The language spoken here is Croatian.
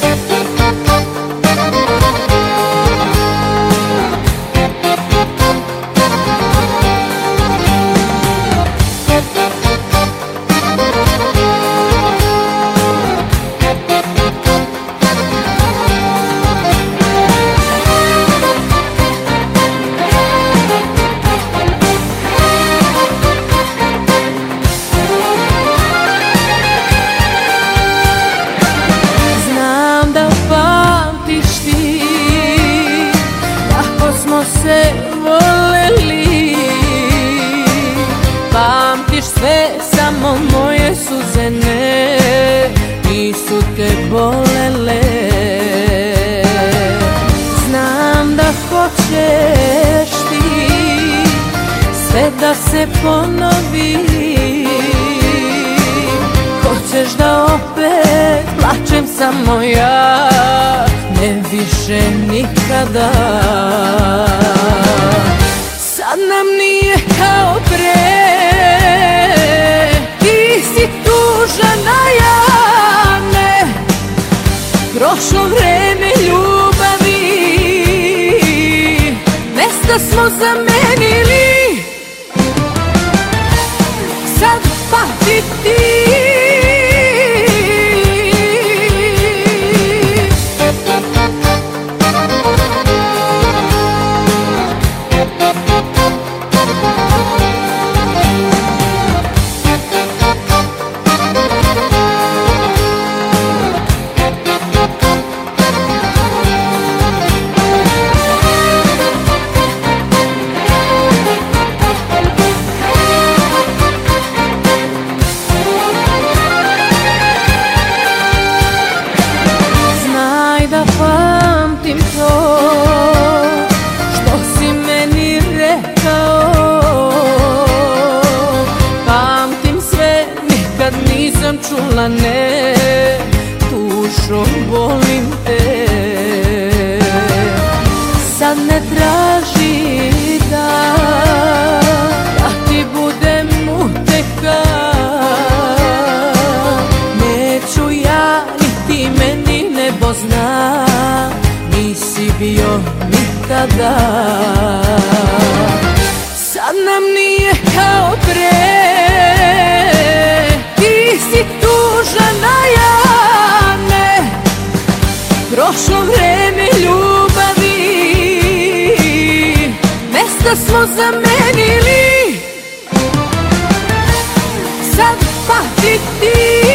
Znam bolele. Znam da hoćeš ti Sve da se ponovi. Hoćeš da opet plačem samo ja Ne više nikada Mesta smo ne Tušo, volim te. Sad ne traži da Da ti budem uteka. Neću ja, niti meni nebo zna Nisi bio nikada. Sad nam nije kao pre Prošlo vreme ljubavi. Mesta smo zamenili. Sad pati ti